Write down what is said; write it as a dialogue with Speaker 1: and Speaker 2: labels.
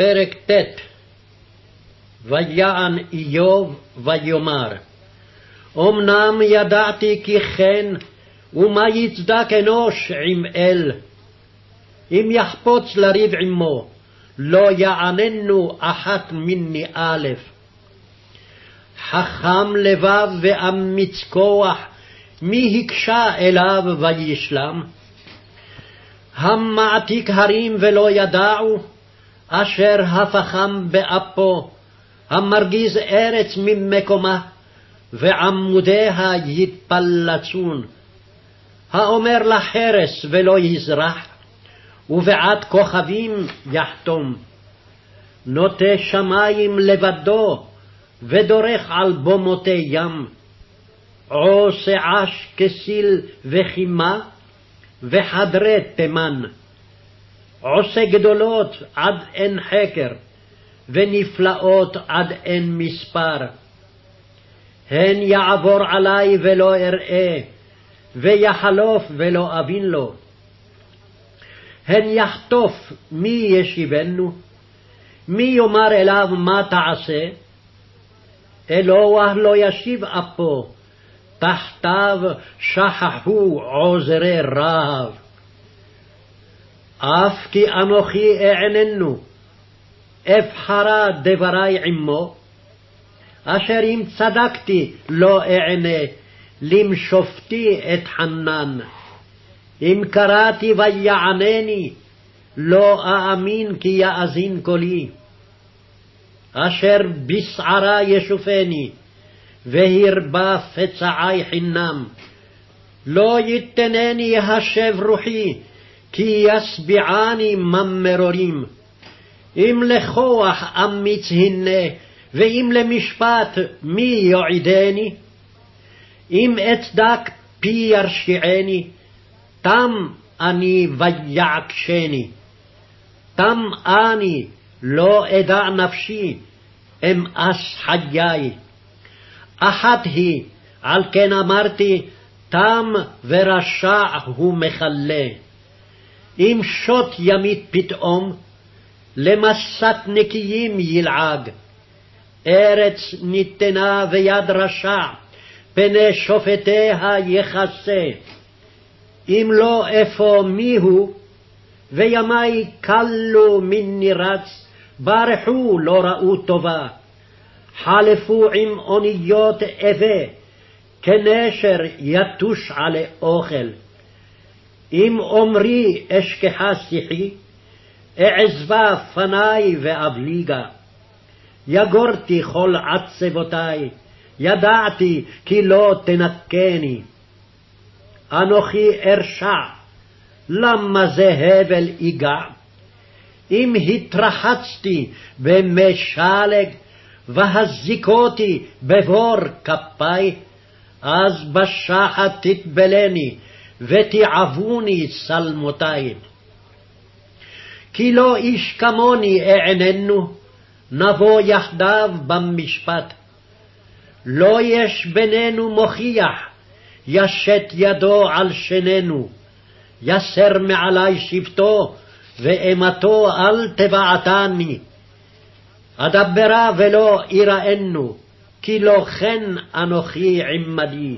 Speaker 1: פרק ט ויען איוב ויאמר אמנם ידעתי כי כן, ומה יצדק אנוש עם אל? אם יחפוץ לריב עמו, לא יעננו אחת מני א'. חכם לבב ואמיץ כוח, מי הקשה אליו וישלם? המעתיק הרים ולא ידעו, אשר הפכם באפו, המרגיז ארץ ממקומה, ועמודיה יתפלצון. האומר לחרס ולא יזרח, ובעד כוכבים יחתום. נוטה שמים לבדו, ודורך על במותי ים. עושה עש כסיל וחימה, וחדרי תימן. עושה גדולות עד אין חקר, ונפלאות עד אין מספר. הן יעבור עלי ולא אראה, ויחלוף ולא אבין לו. הן יחטוף מי ישיבנו? מי יאמר אליו מה תעשה? אלוה לא ישיב אפו, תחתיו שכחו עוזרי רהב. אף כי אנוכי אעננו, אבחרה דברי עמו, אשר אם צדקתי לא אענה, למשופטי את חנן. אם קראתי ויענני, לא אאמין כי יאזין קולי. אשר בסערה ישופני, והרבה פצעי חינם. לא יתנני השב רוחי, כי ישביעני ממרורים. אם לכוח אמיץ הנה, ואם למשפט מי יועידני? אם אצדק פי ירשיעני, תם אני ויעקשני. תם אני, לא אדע נפשי, אמאס חיי. אחת היא, על כן אמרתי, תם ורשע הוא מכלה. אם שוט ימית פתאום, למסת נקיים ילעג. ארץ ניתנה ויד רשע, פני שופטיה יכסה. אם לא אפוא מיהו, וימי כלו מני רץ, ברחו לא ראו טובה. חלפו עם אוניות אבה, כנשר יתוש עלי אוכל. אם אומרי אשכחה שיחי, אעזבה פני ואבליגה. יגורתי כל עצבותי, ידעתי כי לא תנקני. אנוכי ארשע, למה זה הבל ייגע? אם התרחצתי במי שלג, והזיקותי בבור כפי, אז בשחת תטבלני, ותיעבוני שלמותי. כי לא איש כמוני אעננו, נבוא יחדיו במשפט. לא יש בינינו מוכיח, ישת ידו על שנינו, יסר מעלי שבטו, ואימתו אל תבעתני. אדברה ולא יראנו, כי לא כן אנוכי עמדי.